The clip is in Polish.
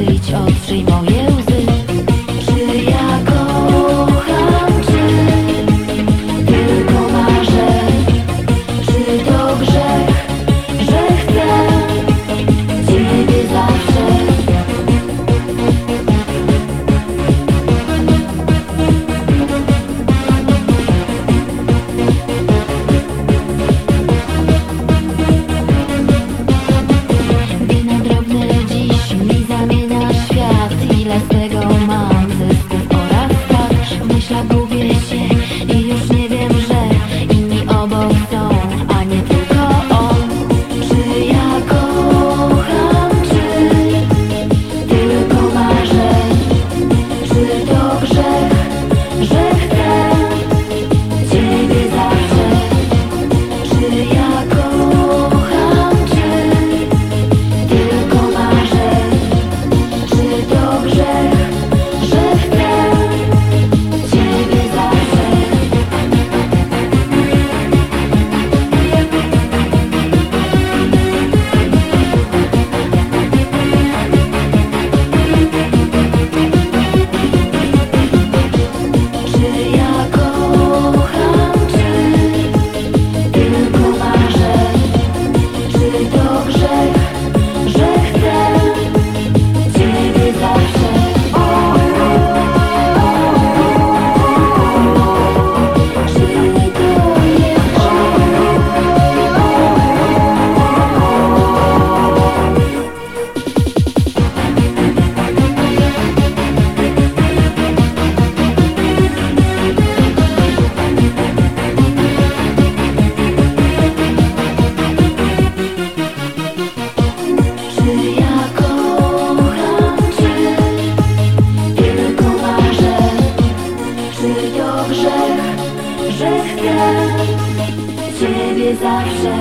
mylić, odprzyj moje elbow, elbow. grzech, że chcę Ciebie zawsze